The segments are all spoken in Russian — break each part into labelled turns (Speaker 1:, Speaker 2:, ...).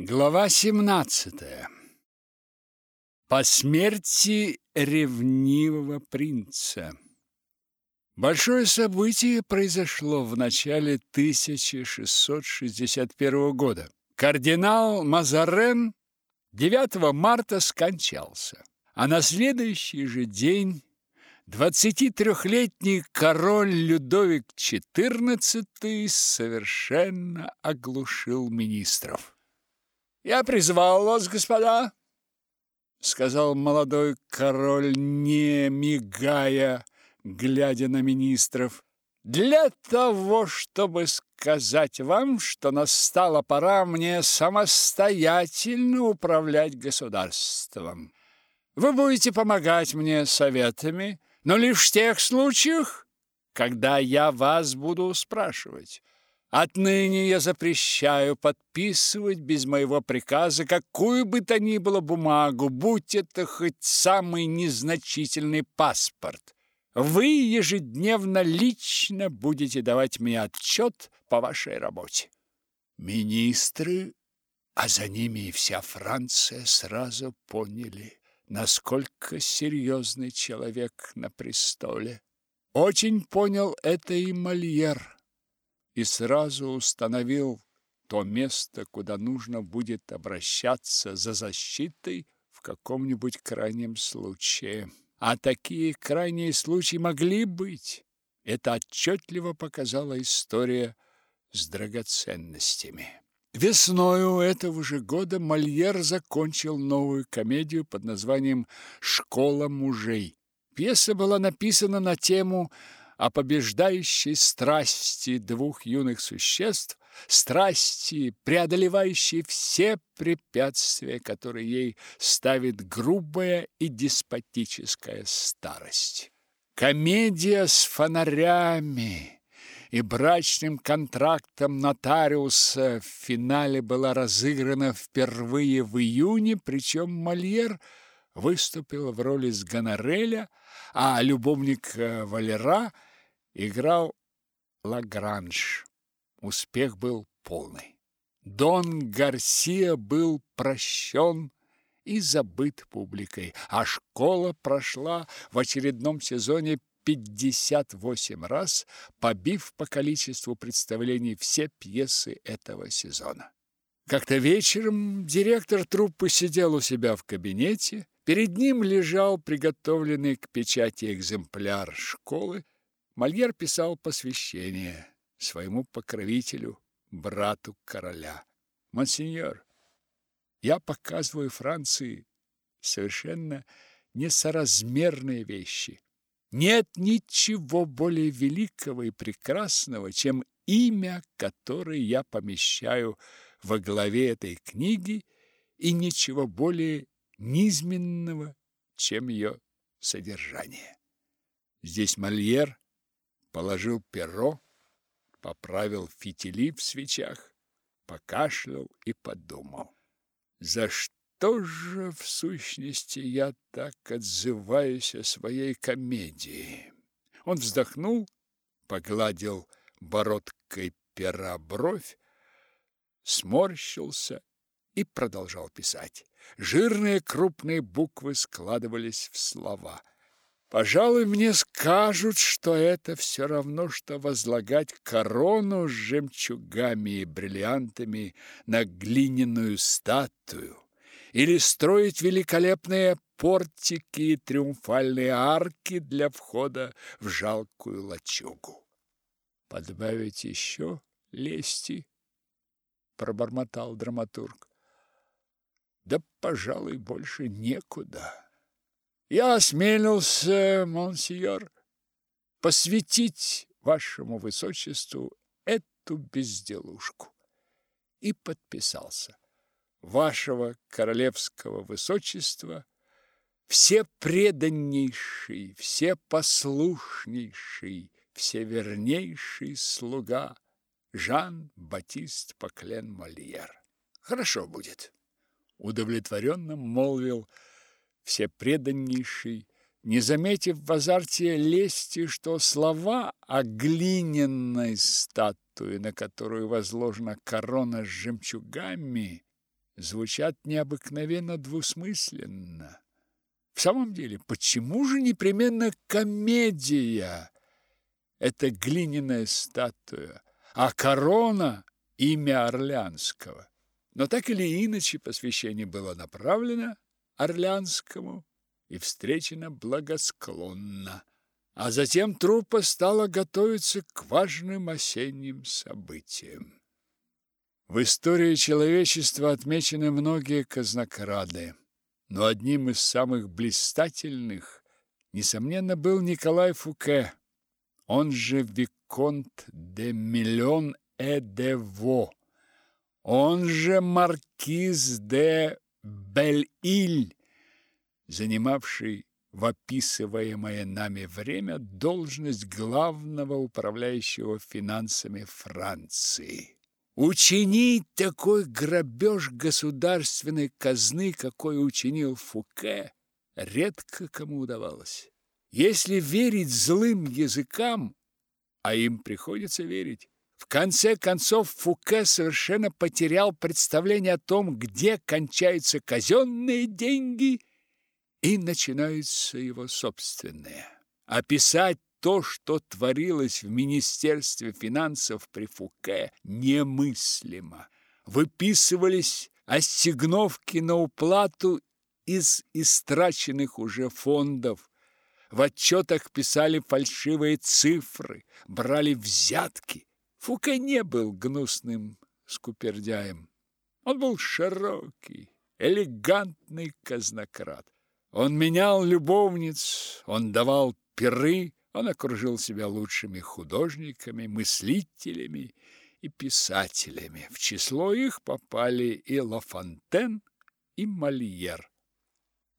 Speaker 1: Глава 17. По смерти ревнивого принца. Большое событие произошло в начале 1661 года. Кардинал Мазарен 9 марта скончался, а на следующий же день 23-летний король Людовик XIV совершенно оглушил министров. Я призвал вас, господа, сказал молодой король, не мигая, глядя на министров, для того, чтобы сказать вам, что настала пора мне самостоятельно управлять государством. Вы будете помогать мне советами, но лишь в тех случаях, когда я вас буду спрашивать. Отныне я запрещаю подписывать без моего приказа какую бы то ни было бумагу, будь это хоть самый незначительный паспорт. Вы ежедневно лично будете давать мне отчет по вашей работе. Министры, а за ними и вся Франция сразу поняли, насколько серьезный человек на престоле. Очень понял это и Мольер и сразу установил то место, куда нужно будет обращаться за защитой в каком-нибудь крайнем случае. А такие крайние случаи могли быть. Это отчетливо показала история с драгоценностями. Весною этого же года Мольер закончил новую комедию под названием «Школа мужей». Пьеса была написана на тему о побеждающей страсти двух юных существ, страсти, преодолевающей все препятствия, которые ей ставит грубая и деспотическая старость. Комедия с фонарями и брачным контрактом нотариуса в финале была разыграна впервые в июне, причем Мольер выступил в роли с Гонореля, а любовник э, Валера – играл Лагранж. Успех был полный. Дон Гарсия был прощен и забыт публикой, а школа прошла в очередном сезоне 58 раз, побив по количеству представлений все пьесы этого сезона. Как-то вечером директор труппы сидел у себя в кабинете, перед ним лежал приготовленный к печати экземпляр школы, Мольер писал посвящение своему покровителю, брату короля. Монсеньор, я показываю Франции совершенно несоразмерные вещи. Нет ничего более великого и прекрасного, чем имя, которое я помещаю во главе этой книги, и ничего более низменного, чем ее содержание. Здесь Мольер положил перо, поправил фитили в свечах, покашлял и подумал. За что же в сущности я так отзываюсь о своей комедии? Он вздохнул, погладил бородкой пера бровь, сморщился и продолжал писать. Жирные крупные буквы складывались в слова – Пожалуй, мне скажут, что это все равно, что возлагать корону с жемчугами и бриллиантами на глиняную статую или строить великолепные портики и триумфальные арки для входа в жалкую лачугу. Подбавить еще лести, пробормотал драматург. Да, пожалуй, больше некуда. Я осмелился, монсеньор, посвятить вашему высочеству эту безделушку и подписался. Вашего королевского высочества все преданнейший, все послушнейший, все вернейший слуга Жан-Батист Поклен Мольер. Хорошо будет, удовлетворенно молвил все всепреданнейший, не заметив в азарте лести, что слова о глиняной статуе, на которую возложена корона с жемчугами, звучат необыкновенно двусмысленно. В самом деле, почему же непременно комедия? Это глиняная статуя, а корона – имя Орлянского. Но так или иначе посвящение было направлено Орлянскому и встречено благосклонно. А затем труппа стала готовиться к важным осенним событиям. В истории человечества отмечены многие казнокрады, но одним из самых блистательных, несомненно, был Николай Фуке, он же Виконт де Миллион э де Во, он же Маркиз де Бель-Иль, занимавший в описываемое нами время должность главного управляющего финансами Франции. Учинить такой грабеж государственной казны, какой учинил Фуке, редко кому удавалось. Если верить злым языкам, а им приходится верить, в конце концов Фуке совершенно потерял представление о том, где кончаются казенные деньги и начинаются его собственные. Описать то, что творилось в Министерстве финансов при Фуке, немыслимо. Выписывались ассигновки на уплату из истраченных уже фондов. В отчетах писали фальшивые цифры, брали взятки. Фуке не был гнусным скупердяем. Он был широкий, элегантный казнократ. Он менял любовниц, он давал пиры, он окружил себя лучшими художниками, мыслителями и писателями. В число их попали и Лафонтен, и Мольер.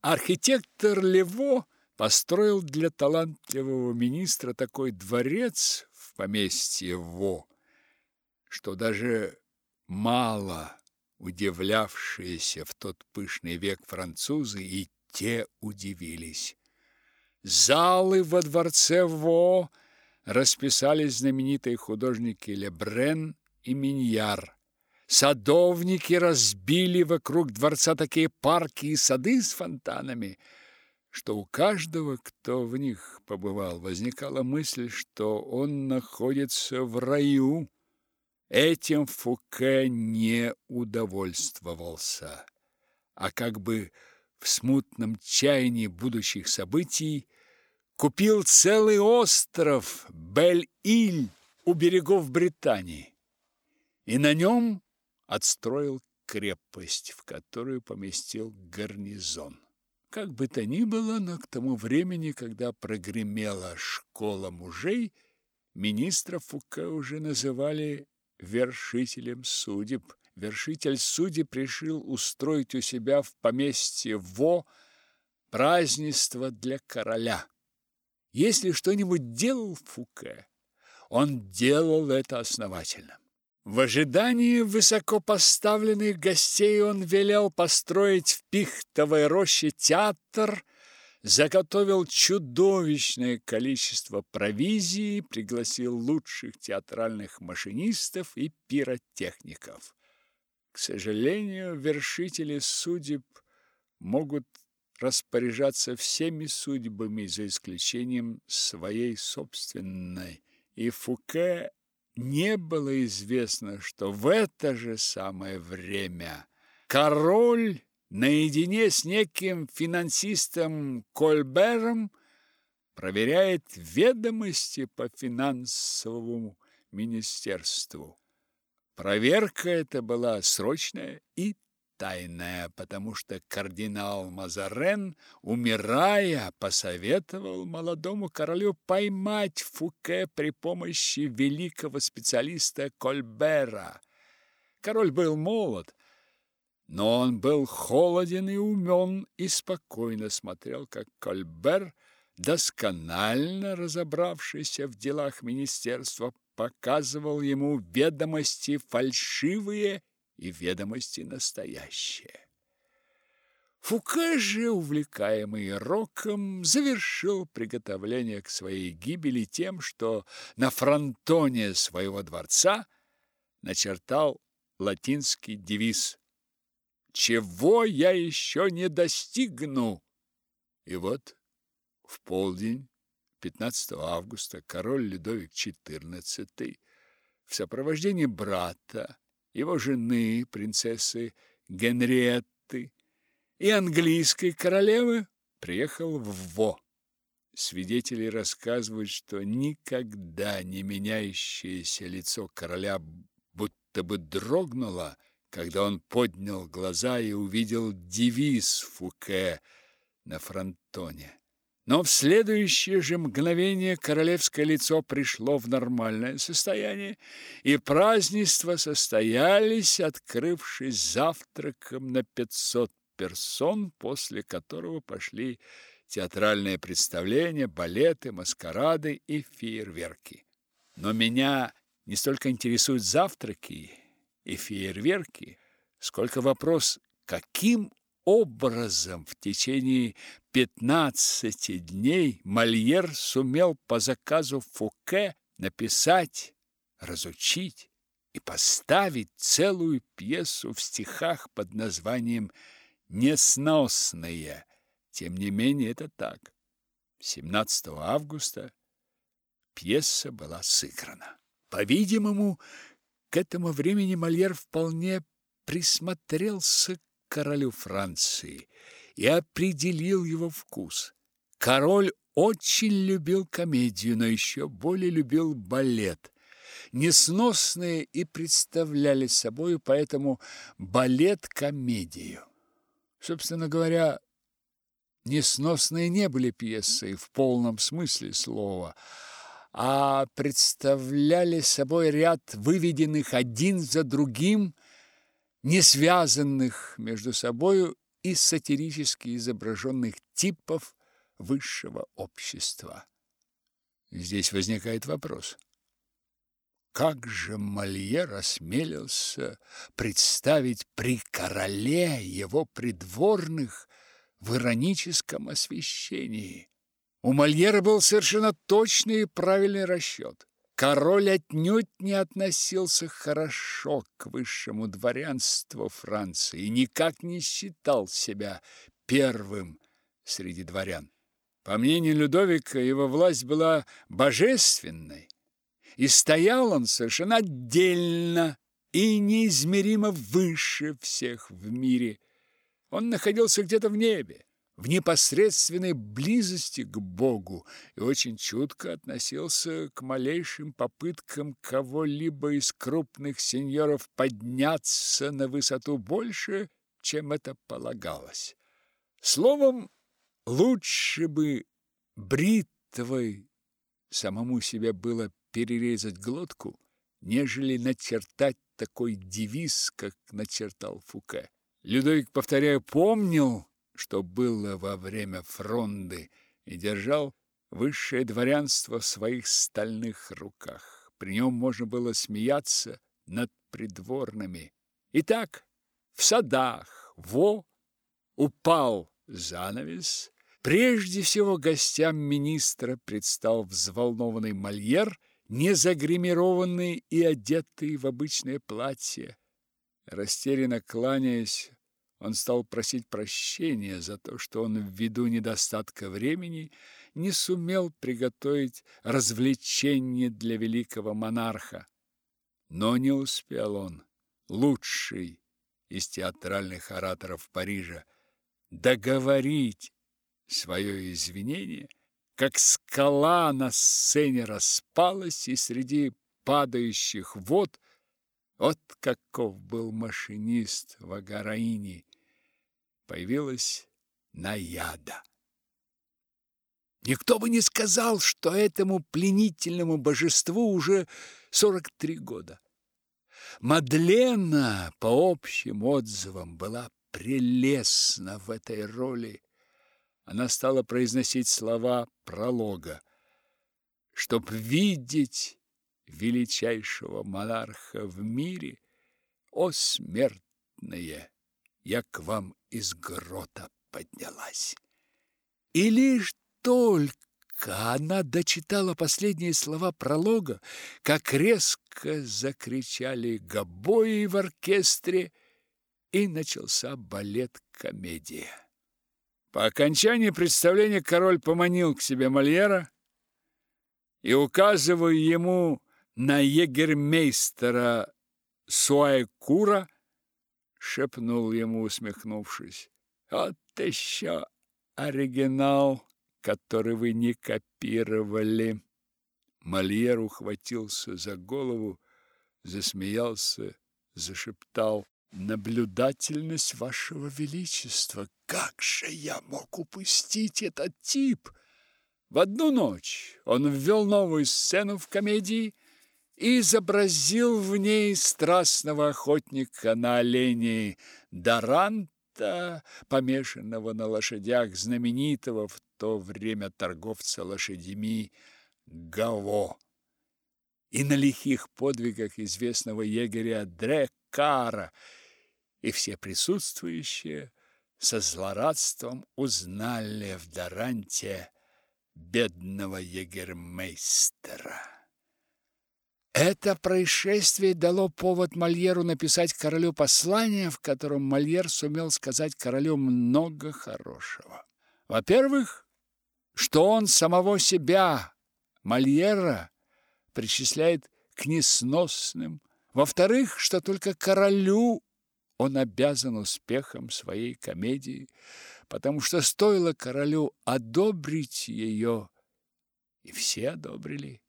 Speaker 1: Архитектор Лево построил для талантливого министра такой дворец в поместье Во, что даже мало удивлявшиеся в тот пышный век французы и те удивились. Залы во дворце Во расписали знаменитые художники Лебрен и Миньяр. Садовники разбили вокруг дворца такие парки и сады с фонтанами, что у каждого, кто в них побывал, возникала мысль, что он находится в раю. Этим Фуке не удовольствовался, а как бы в смутном чаянии будущих событий купил целый остров Бель-Иль у берегов Британии и на нем отстроил крепость, в которую поместил гарнизон. Как бы то ни было, но к тому времени, когда прогремела школа мужей, министра Фуке уже называли вершителем судеб вершитель судеб решил устроить у себя в поместье Во празднество для короля. Если что-нибудь делал Фуке, он делал это основательно. В ожидании высокопоставленных гостей он велел построить в Пихтовой роще театр, заготовил чудовищное количество провизии, пригласил лучших театральных машинистов и пиротехников. К сожалению, вершители судеб могут распоряжаться всеми судьбами за исключением своей собственной. И Фуке не было известно, что в это же самое время король наедине с неким финансистом Кольбером проверяет ведомости по финансовому министерству. Проверка эта была срочная и тайная, потому что кардинал Мазарен, умирая, посоветовал молодому королю поймать Фуке при помощи великого специалиста Кольбера. Король был молод, но он был холоден и умен и спокойно смотрел, как Кольбер, досконально разобравшийся в делах министерства, показывал ему ведомости фальшивые и ведомости настоящие. Фуке же, увлекаемый роком, завершил приготовление к своей гибели тем, что на фронтоне своего дворца начертал латинский девиз чего я еще не достигну. И вот в полдень 15 августа король Людовик XIV в сопровождении брата, его жены, принцессы Генриетты и английской королевы приехал в Во. Свидетели рассказывают, что никогда не меняющееся лицо короля будто бы дрогнуло, когда он поднял глаза и увидел девиз Фуке на фронтоне. Но в следующее же мгновение королевское лицо пришло в нормальное состояние, и празднества состоялись, открывшись завтраком на пятьсот персон, после которого пошли театральные представления, балеты, маскарады и фейерверки. Но меня не столько интересуют завтраки и фейерверки, сколько вопрос, каким образом в течение пятнадцати дней Мольер сумел по заказу Фуке написать, разучить и поставить целую пьесу в стихах под названием «Несносные», тем не менее, это так. 17 августа пьеса была сыграна. По-видимому, к этому времени Мольер вполне присмотрелся королю Франции и определил его вкус. Король очень любил комедию, но еще более любил балет. Несносные и представляли собой поэтому балет-комедию. Собственно говоря, Несносные не были пьесой в полном смысле слова, а представляли собой ряд выведенных один за другим, не связанных между собою и сатирически изображенных типов высшего общества. Здесь возникает вопрос. Как же Мольер осмелился представить при короле его придворных в ироническом освещении. У Мольера был совершенно точный и правильный расчет. Король отнюдь не относился хорошо к высшему дворянству Франции и никак не считал себя первым среди дворян. По мнению Людовика, его власть была божественной, и стоял он совершенно отдельно и неизмеримо выше всех в мире – он находился где-то в небе, в непосредственной близости к Богу и очень чутко относился к малейшим попыткам кого-либо из крупных сеньоров подняться на высоту больше, чем это полагалось. Словом, лучше бы бритвой самому себе было перерезать глотку, нежели начертать такой девиз, как начертал Фуке. Людовик, повторяю, помнил, что было во время фронды, и держал высшее дворянство в своих стальных руках. При нем можно было смеяться над придворными. Итак, в садах во упал занавес. Прежде всего гостям министра предстал взволнованный Мольер, не загримированный и одетый в обычное платье. Растерянно кланяясь, он стал просить прощения за то, что он ввиду недостатка времени не сумел приготовить развлечение для великого монарха. Но не успел он, лучший из театральных ораторов Парижа, договорить свое извинение, как скала на сцене распалась, и среди падающих вод – вот каков был машинист в Агараине. Появилась наяда. Никто бы не сказал, что этому пленительному божеству уже 43 года. Мадлена, по общим отзывам, была прелестна в этой роли. Она стала произносить слова пролога. Чтоб видеть величайшего монарха в мире, о смертные, я к вам из грота поднялась. И лишь только она дочитала последние слова пролога, как резко закричали гобои в оркестре, и начался балет-комедия. По окончании представления король поманил к себе Мольера и, указывая ему на егермейстера Суайкура, шепнул ему, усмехнувшись, «Вот еще оригинал, который вы не копировали». Мольер ухватился за голову, засмеялся, зашептал, наблюдательность вашего величества. Как же я мог упустить этот тип? В одну ночь он ввел новую сцену в комедии изобразил в ней страстного охотника на оленей Даранта, помешанного на лошадях знаменитого в то время торговца лошадьми Гаво, и на лихих подвигах известного егеря Дрекара – и все присутствующие со злорадством узнали в Даранте бедного егермейстера. Это происшествие дало повод Мольеру написать королю послание, в котором Мольер сумел сказать королю много хорошего. Во-первых, что он самого себя, Мольера, причисляет к несносным. Во-вторых, что только королю он обязан успехом своей комедии, потому что стоило королю одобрить ее, и все одобрили.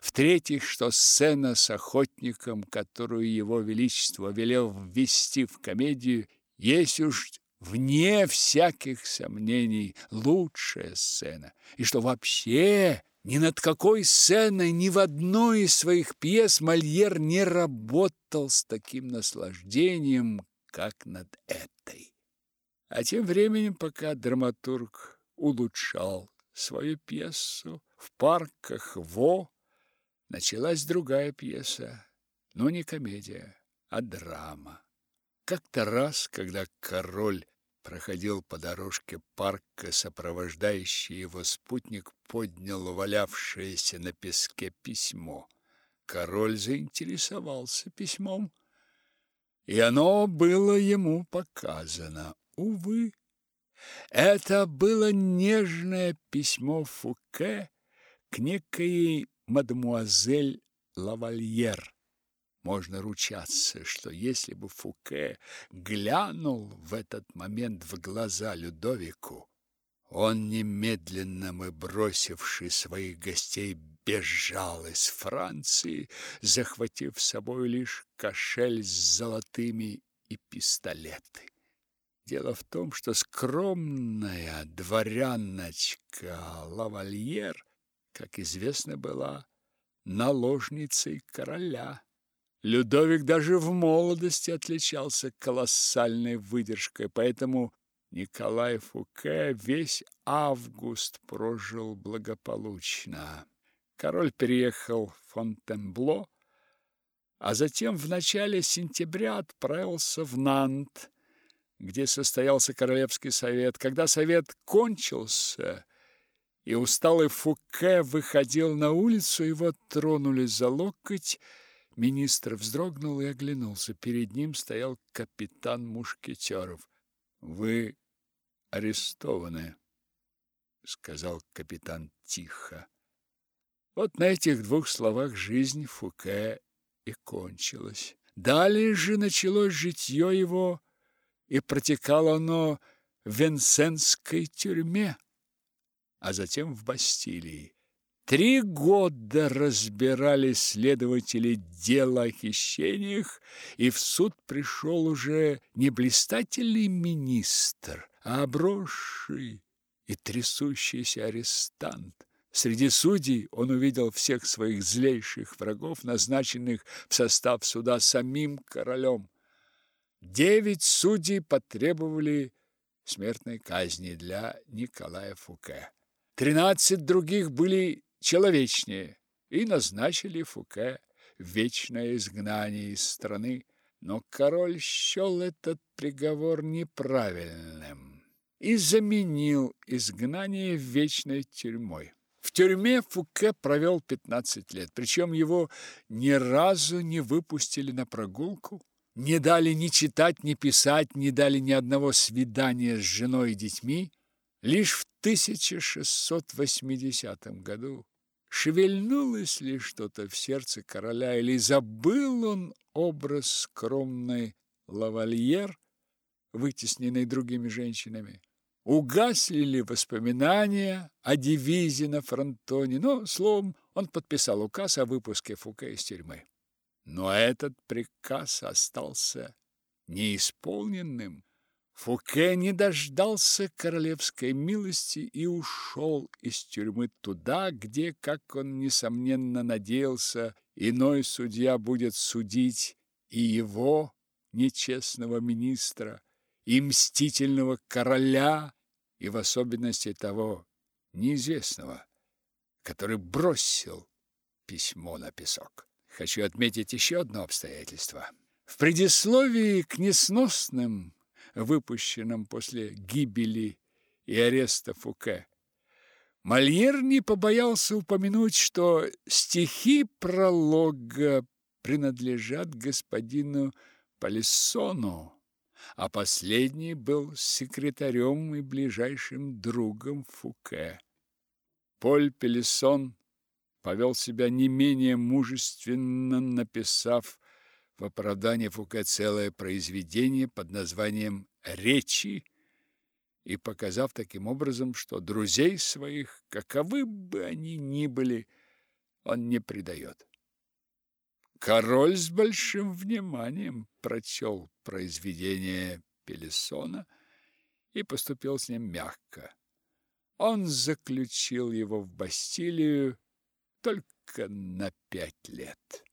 Speaker 1: В-третьих, что сцена с охотником, которую его величество велел ввести в комедию, есть уж вне всяких сомнений лучшая сцена, и что вообще ни над какой сценой, ни в одной из своих пьес Мольер не работал с таким наслаждением, как над этой. А тем временем, пока драматург улучшал свою пьесу, в парках Во началась другая пьеса, но не комедия, а драма. Как-то раз, когда король проходил по дорожке парка, сопровождающий его спутник поднял валявшееся на песке письмо. Король заинтересовался письмом, и оно было ему показано. Увы, это было нежное письмо Фуке к некой мадемуазель Лавальер. Можно ручаться, что если бы Фуке глянул в этот момент в глаза Людовику, он немедленно мы бросивший своих гостей бежал из Франции, захватив с собой лишь кошель с золотыми и пистолеты. Дело в том, что скромная дворяночка Лавальер, как известно, была наложницей короля. Людовик даже в молодости отличался колоссальной выдержкой, поэтому Николай Фуке весь август прожил благополучно. Король переехал в Фонтенбло, а затем в начале сентября отправился в Нант, где состоялся Королевский совет. Когда совет кончился, и усталый Фуке выходил на улицу, его тронули за локоть, Министр вздрогнул и оглянулся. Перед ним стоял капитан Мушкетеров. «Вы арестованы», — сказал капитан тихо. Вот на этих двух словах жизнь Фуке и кончилась. Далее же началось житье его, и протекало оно в Венсенской тюрьме, а затем в Бастилии. Три года разбирали следователи дело о хищениях, и в суд пришел уже не блистательный министр, а обросший и трясущийся арестант. Среди судей он увидел всех своих злейших врагов, назначенных в состав суда самим королем. Девять судей потребовали смертной казни для Николая Фуке. Тринадцать других были человечнее и назначили Фуке вечное изгнание из страны, но король счел этот приговор неправильным и заменил изгнание вечной тюрьмой. В тюрьме Фуке провел 15 лет, причем его ни разу не выпустили на прогулку, не дали ни читать, ни писать, не дали ни одного свидания с женой и детьми. Лишь в 1680 году шевельнулось ли что-то в сердце короля, или забыл он образ скромной лавальер, вытесненной другими женщинами. Угасли ли воспоминания о дивизии на фронтоне, но, словом, он подписал указ о выпуске Фуке из тюрьмы. Но этот приказ остался неисполненным. Фуке не дождался королевской милости и ушел из тюрьмы туда, где, как он несомненно надеялся, иной судья будет судить и его, нечестного министра, и мстительного короля, и в особенности того неизвестного, который бросил письмо на песок. Хочу отметить еще одно обстоятельство. В предисловии к несносным, выпущенным после гибели и ареста Фуке, Мольер не побоялся упомянуть, что стихи пролога принадлежат господину Палиссону, а последний был секретарем и ближайшим другом Фуке. Поль Пелессон повел себя не менее мужественно, написав в оправдании Фуке целое произведение под названием «Речи» и показав таким образом, что друзей своих, каковы бы они ни были, он не предает. Король с большим вниманием прочел произведение Пелесона и поступил с ним мягко. Он заключил его в Бастилию только на пять лет.